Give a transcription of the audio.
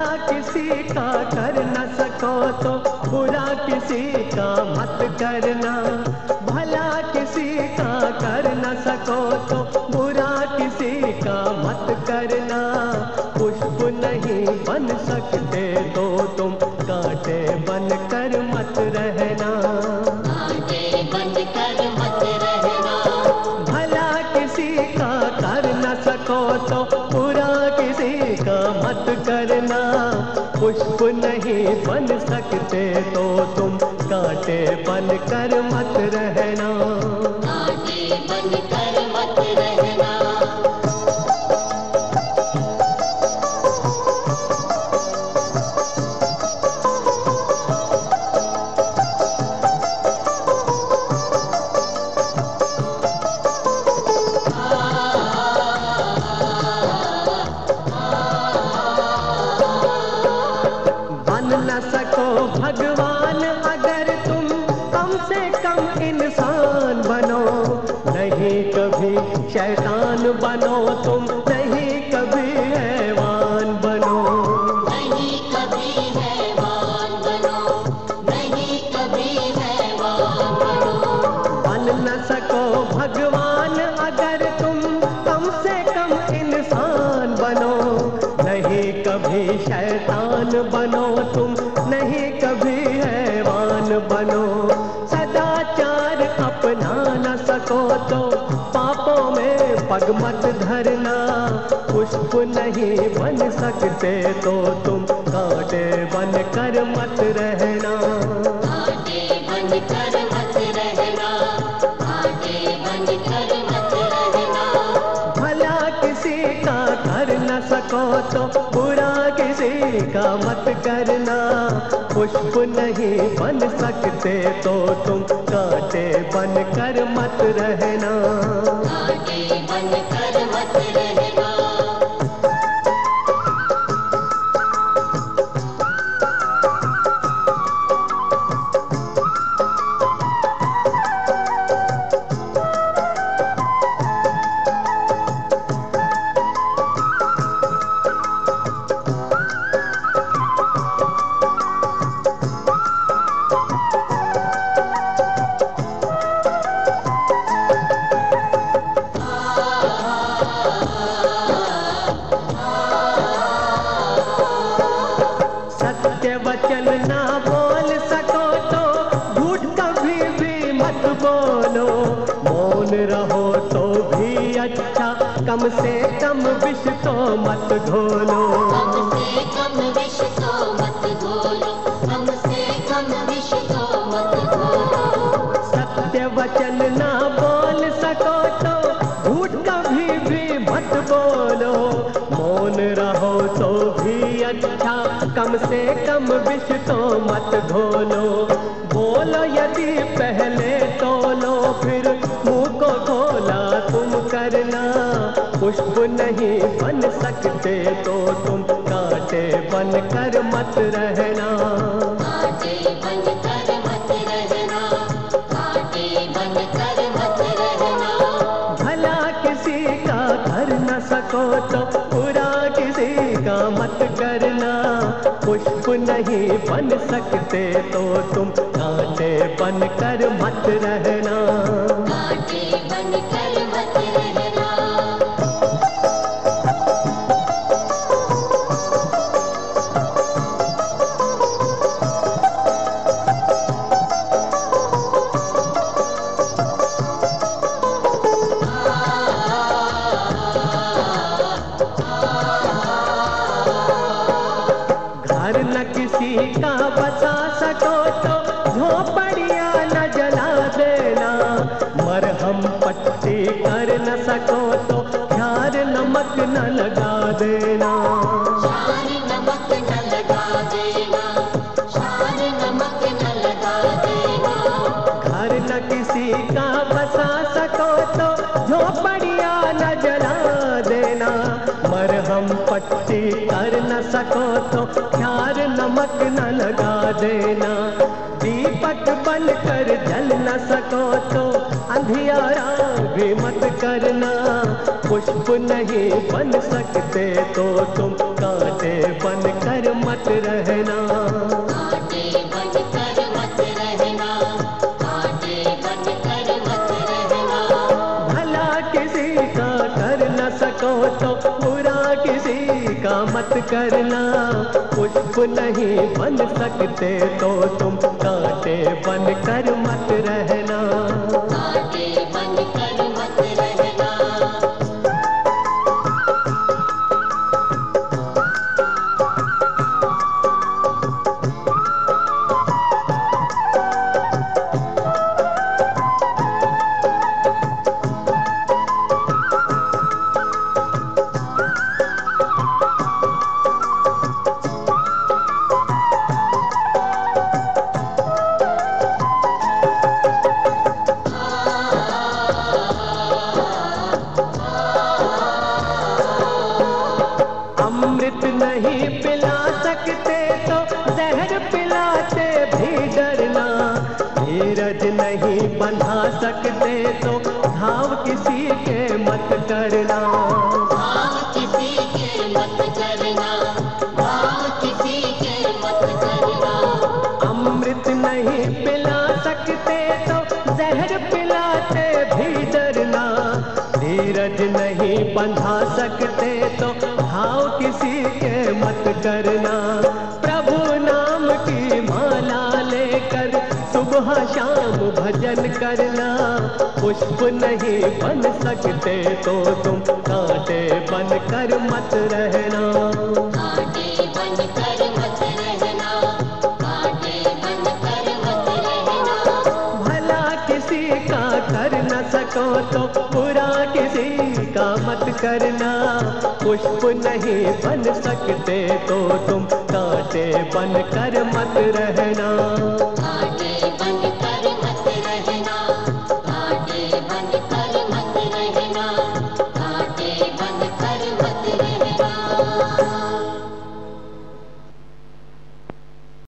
किसी का कर न सको तो बुरा किसी का मत करना। भला किसी का कर न सको तो बुरा किसी का मत करना। पुष्प नहीं बन सकते तो नहीं बन सकते पग मत धरना पुष्प नहीं बन सकते तो तुम कांटे बन कर मत रहना। भला किसी का कर न सको तो बुरा किसी का मत करना। पुष्प नहीं बन सकते तो तुम कांटे बन कर मत रहना। सत्य अच्छा कम से कम विष तो मत घोलो सत्य वचन ना बोल सको तो झूठ कभी भी मत बोलो। मौन रहो तो भी अच्छा कम से कम विष तो मत घोलो बोलो यदि पहले पुष्प नहीं बन सकते तो तुम कांटे बन कर मत रहना भला किसी का कर न सको तो बुरा किसी का मत करना। पुष्प नहीं बन सकते तो तुम कांटे बन कर मत रहना। सको तो प्यार नमक न लगा देना। दीपक बन कर जल न सको तो अंधियारा भी मत करना। पुष्प नहीं बन सकते तो तुम कांटे बन कर मत रहना। किसी का मत करना। पुष्प नहीं बन सकते तो तुम कांटे बन कर मत रहना घाव किसी के मत करना। भाव किसी के मत करना। भाव किसी के मत करना। अमृत नहीं पिला सकते तो जहर पिलाते भी डरना। धीरज नहीं बंधा सकते तो भाव किसी के मत करना। प्रभु नाम की माला लेकर सुबह शाम भजन करना। पुष्प नहीं बन सकते तो तुम कांटे बन कर मत रहना। कांटे बनकर मत रहना कांटे बनकर मत रहना। भला किसी का कर न सको तो बुरा किसी का मत करना। पुष्प नहीं बन सकते तो तुम कांटे बन कर मत रहना।